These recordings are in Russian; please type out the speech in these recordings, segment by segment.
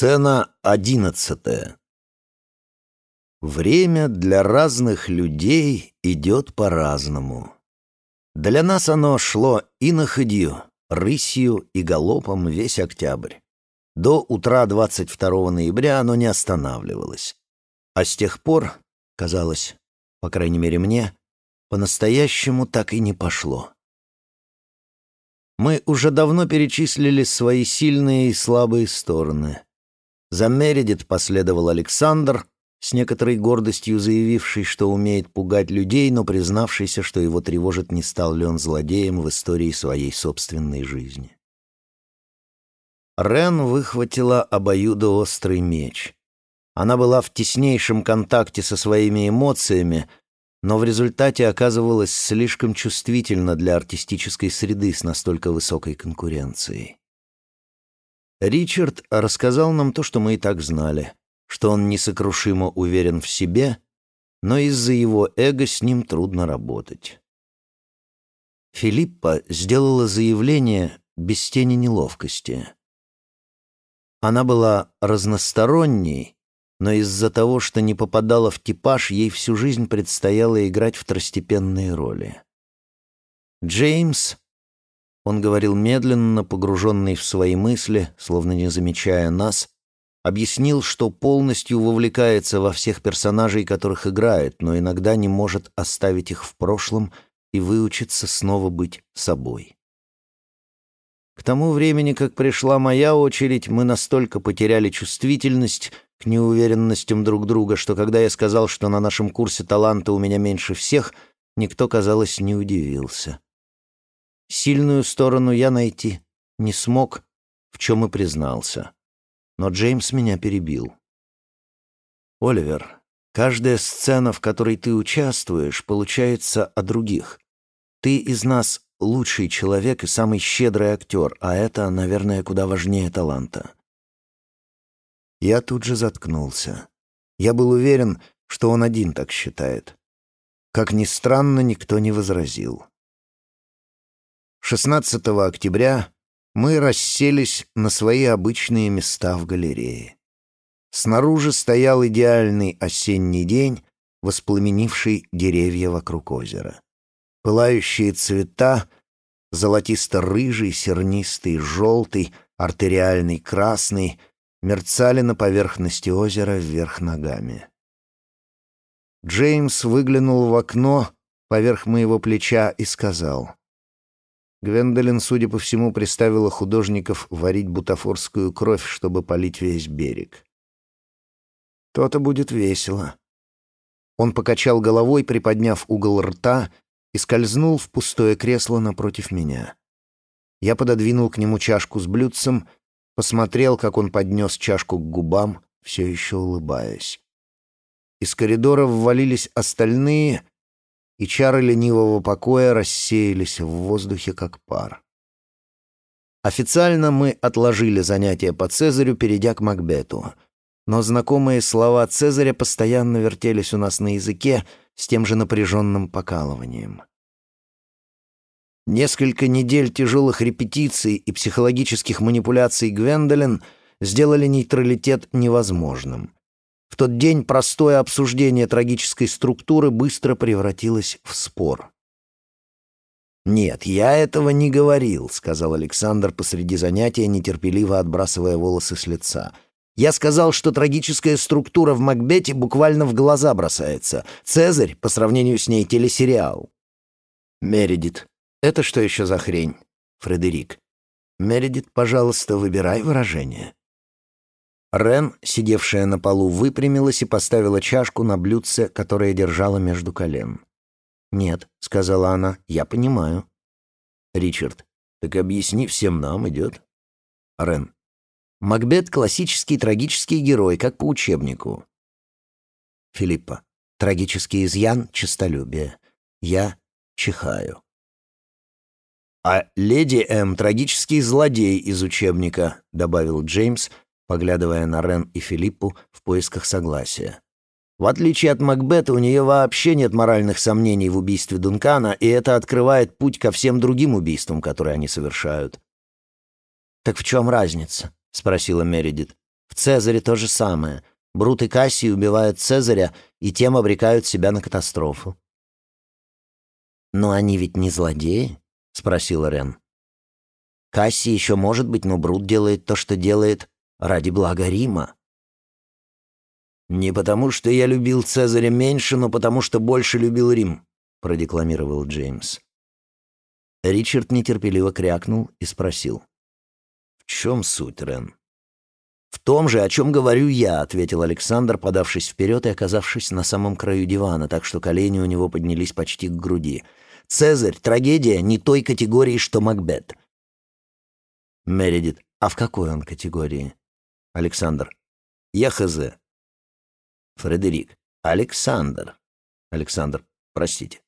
Сцена одиннадцатая. Время для разных людей идет по-разному. Для нас оно шло и на ходью, рысью и галопом весь октябрь. До утра 22 ноября оно не останавливалось. А с тех пор, казалось, по крайней мере мне, по-настоящему так и не пошло. Мы уже давно перечислили свои сильные и слабые стороны. За Мередит последовал Александр, с некоторой гордостью заявивший, что умеет пугать людей, но признавшийся, что его тревожит, не стал ли он злодеем в истории своей собственной жизни. Рен выхватила обоюдоострый меч. Она была в теснейшем контакте со своими эмоциями, но в результате оказывалась слишком чувствительна для артистической среды с настолько высокой конкуренцией. Ричард рассказал нам то, что мы и так знали, что он несокрушимо уверен в себе, но из-за его эго с ним трудно работать. Филиппа сделала заявление без тени неловкости. Она была разносторонней, но из-за того, что не попадала в типаж, ей всю жизнь предстояло играть второстепенные роли. Джеймс он говорил медленно, погруженный в свои мысли, словно не замечая нас, объяснил, что полностью вовлекается во всех персонажей, которых играет, но иногда не может оставить их в прошлом и выучиться снова быть собой. К тому времени, как пришла моя очередь, мы настолько потеряли чувствительность к неуверенностям друг друга, что когда я сказал, что на нашем курсе таланта у меня меньше всех, никто, казалось, не удивился. Сильную сторону я найти не смог, в чем и признался. Но Джеймс меня перебил. «Оливер, каждая сцена, в которой ты участвуешь, получается о других. Ты из нас лучший человек и самый щедрый актер, а это, наверное, куда важнее таланта». Я тут же заткнулся. Я был уверен, что он один так считает. Как ни странно, никто не возразил. 16 октября мы расселись на свои обычные места в галерее. Снаружи стоял идеальный осенний день, воспламенивший деревья вокруг озера. Пылающие цвета — золотисто-рыжий, сернистый, желтый, артериальный, красный — мерцали на поверхности озера вверх ногами. Джеймс выглянул в окно поверх моего плеча и сказал — Гвендолин, судя по всему, приставила художников варить бутафорскую кровь, чтобы полить весь берег. То-то будет весело. Он покачал головой, приподняв угол рта, и скользнул в пустое кресло напротив меня. Я пододвинул к нему чашку с блюдцем, посмотрел, как он поднес чашку к губам, все еще улыбаясь. Из коридора ввалились остальные, и чары ленивого покоя рассеялись в воздухе, как пар. Официально мы отложили занятия по Цезарю, перейдя к Макбету. Но знакомые слова Цезаря постоянно вертелись у нас на языке с тем же напряженным покалыванием. Несколько недель тяжелых репетиций и психологических манипуляций Гвендолин сделали нейтралитет невозможным. Тот день простое обсуждение трагической структуры быстро превратилось в спор. «Нет, я этого не говорил», — сказал Александр посреди занятия, нетерпеливо отбрасывая волосы с лица. «Я сказал, что трагическая структура в Макбете буквально в глаза бросается. Цезарь, по сравнению с ней, телесериал». «Мередит, это что еще за хрень?» «Фредерик, Мередит, пожалуйста, выбирай выражение». Рен, сидевшая на полу, выпрямилась и поставила чашку на блюдце, которое держала между колен. «Нет», — сказала она, — «я понимаю». «Ричард, так объясни всем нам, идет». Рен. «Макбет — классический трагический герой, как по учебнику». Филиппа. «Трагический изъян — честолюбие. Я чихаю». «А леди М — трагический злодей из учебника», — добавил Джеймс, поглядывая на Рен и Филиппу в поисках согласия. В отличие от Макбета, у нее вообще нет моральных сомнений в убийстве Дункана, и это открывает путь ко всем другим убийствам, которые они совершают. «Так в чем разница?» — спросила Мередит. В Цезаре то же самое. Брут и Кассий убивают Цезаря и тем обрекают себя на катастрофу. «Но они ведь не злодеи?» — спросила Рен. «Кассий еще может быть, но Брут делает то, что делает ради блага Рима». «Не потому, что я любил Цезаря меньше, но потому, что больше любил Рим», — продекламировал Джеймс. Ричард нетерпеливо крякнул и спросил. «В чем суть, Рен?» «В том же, о чем говорю я», — ответил Александр, подавшись вперед и оказавшись на самом краю дивана, так что колени у него поднялись почти к груди. «Цезарь — трагедия не той категории, что Макбет». Мередит. «А в какой он категории?» Александр. «Я хз». Фредерик. «Александр». Александр. «Простите».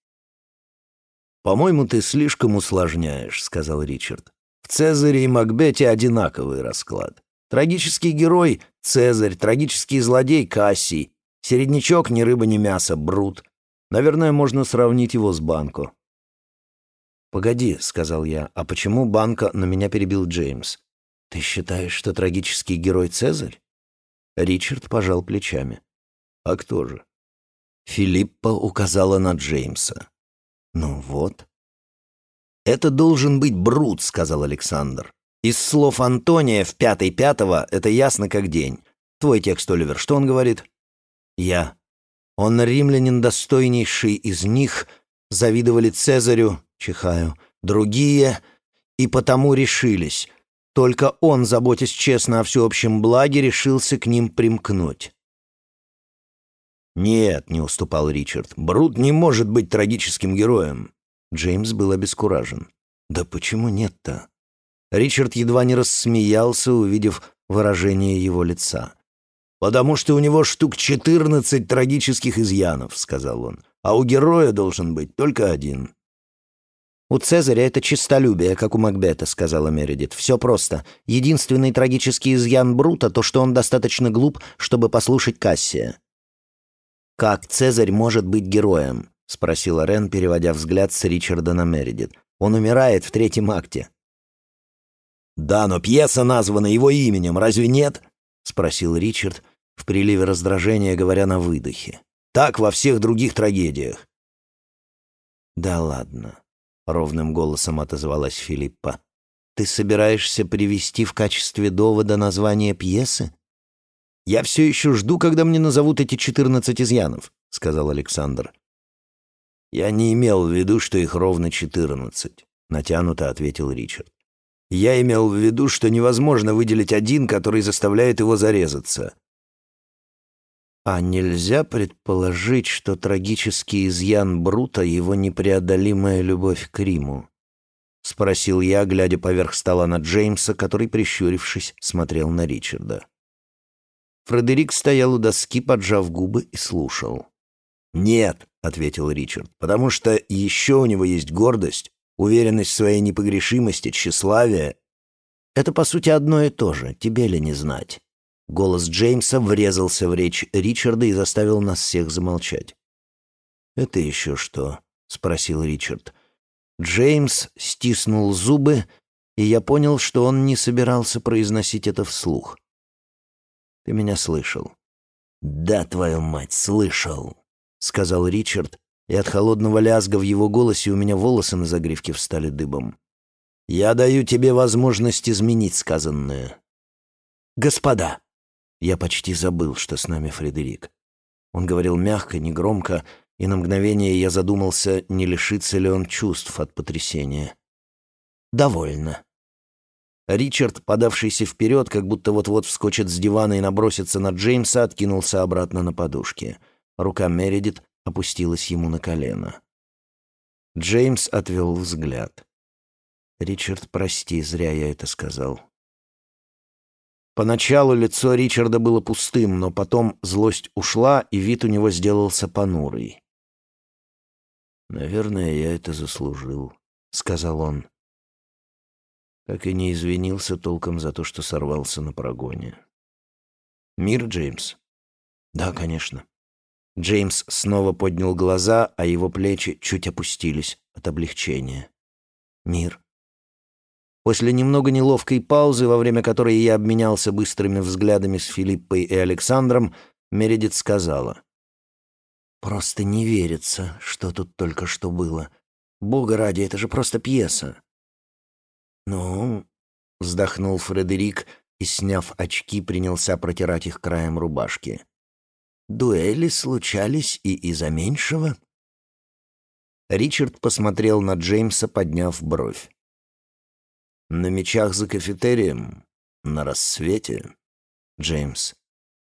«По-моему, ты слишком усложняешь», — сказал Ричард. «В Цезаре и Макбете одинаковый расклад. Трагический герой — Цезарь, трагический злодей — Кассий, середнячок — ни рыба, ни мясо — Брут. Наверное, можно сравнить его с Банко. «Погоди», — сказал я, — «а почему Банко на меня перебил Джеймс? Ты считаешь, что трагический герой Цезарь?» Ричард пожал плечами. «А кто же?» Филиппа указала на Джеймса. «Ну вот». «Это должен быть Брут», — сказал Александр. Из слов Антония в пятой пятого это ясно как день. Твой текст, Оливер, что он говорит? Я. Он римлянин достойнейший из них, завидовали Цезарю, чихаю, другие, и потому решились. Только он, заботясь честно о всеобщем благе, решился к ним примкнуть. «Нет», — не уступал Ричард, — «Брут не может быть трагическим героем». Джеймс был обескуражен. «Да почему нет-то?» Ричард едва не рассмеялся, увидев выражение его лица. «Потому что у него штук четырнадцать трагических изъянов», — сказал он, «а у героя должен быть только один». «У Цезаря это честолюбие, как у Макбета», — сказала Мередит. «Все просто. Единственный трагический изъян Брута — то, что он достаточно глуп, чтобы послушать Кассия». «Как Цезарь может быть героем?» — спросила Рен, переводя взгляд с Ричарда на Мередит. «Он умирает в третьем акте». «Да, но пьеса названа его именем, разве нет?» — спросил Ричард в приливе раздражения, говоря на выдохе. «Так во всех других трагедиях». «Да ладно», — ровным голосом отозвалась Филиппа. «Ты собираешься привести в качестве довода название пьесы?» «Я все еще жду, когда мне назовут эти четырнадцать изъянов», — сказал Александр. «Я не имел в виду, что их ровно четырнадцать», — натянуто ответил Ричард. Я имел в виду, что невозможно выделить один, который заставляет его зарезаться. А нельзя предположить, что трагический изъян Брута — его непреодолимая любовь к Риму? — спросил я, глядя поверх стола на Джеймса, который, прищурившись, смотрел на Ричарда. Фредерик стоял у доски, поджав губы, и слушал. «Нет», — ответил Ричард, — «потому что еще у него есть гордость, Уверенность в своей непогрешимости, тщеславие — это, по сути, одно и то же, тебе ли не знать. Голос Джеймса врезался в речь Ричарда и заставил нас всех замолчать. «Это еще что?» — спросил Ричард. Джеймс стиснул зубы, и я понял, что он не собирался произносить это вслух. «Ты меня слышал?» «Да, твою мать, слышал», — сказал Ричард, и от холодного лязга в его голосе у меня волосы на загривке встали дыбом. «Я даю тебе возможность изменить сказанное». «Господа!» Я почти забыл, что с нами Фредерик. Он говорил мягко, негромко, и на мгновение я задумался, не лишится ли он чувств от потрясения. «Довольно». Ричард, подавшийся вперед, как будто вот-вот вскочит с дивана и набросится на Джеймса, откинулся обратно на подушке. Рука Мередит опустилась ему на колено. Джеймс отвел взгляд. «Ричард, прости, зря я это сказал». Поначалу лицо Ричарда было пустым, но потом злость ушла, и вид у него сделался понурый. «Наверное, я это заслужил», — сказал он. Так и не извинился толком за то, что сорвался на прогоне. «Мир, Джеймс?» «Да, конечно». Джеймс снова поднял глаза, а его плечи чуть опустились от облегчения. «Мир». После немного неловкой паузы, во время которой я обменялся быстрыми взглядами с Филиппой и Александром, Мередит сказала. «Просто не верится, что тут только что было. Бога ради, это же просто пьеса». «Ну...» — вздохнул Фредерик и, сняв очки, принялся протирать их краем рубашки. «Дуэли случались и из-за меньшего?» Ричард посмотрел на Джеймса, подняв бровь. На мечах за кафетерием? На рассвете? Джеймс.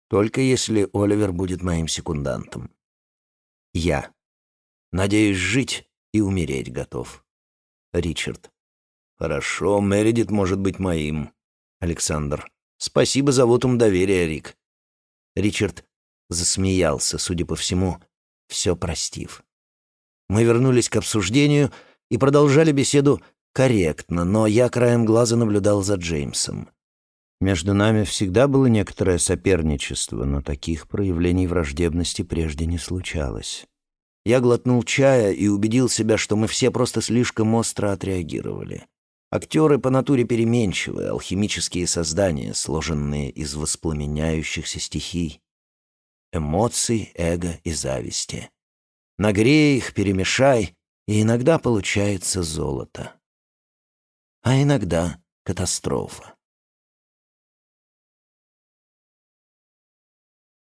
Только если Оливер будет моим секундантом. Я. Надеюсь, жить и умереть готов. Ричард. Хорошо, Мередит может быть моим. Александр. Спасибо за вотум доверия, Рик. Ричард засмеялся, судя по всему, все простив. Мы вернулись к обсуждению и продолжали беседу корректно, но я краем глаза наблюдал за Джеймсом. Между нами всегда было некоторое соперничество, но таких проявлений враждебности прежде не случалось. Я глотнул чая и убедил себя, что мы все просто слишком остро отреагировали. Актеры по натуре переменчивые, алхимические создания, сложенные из воспламеняющихся стихий. Эмоций, эго и зависти. Нагрей их, перемешай, и иногда получается золото а иногда катастрофа.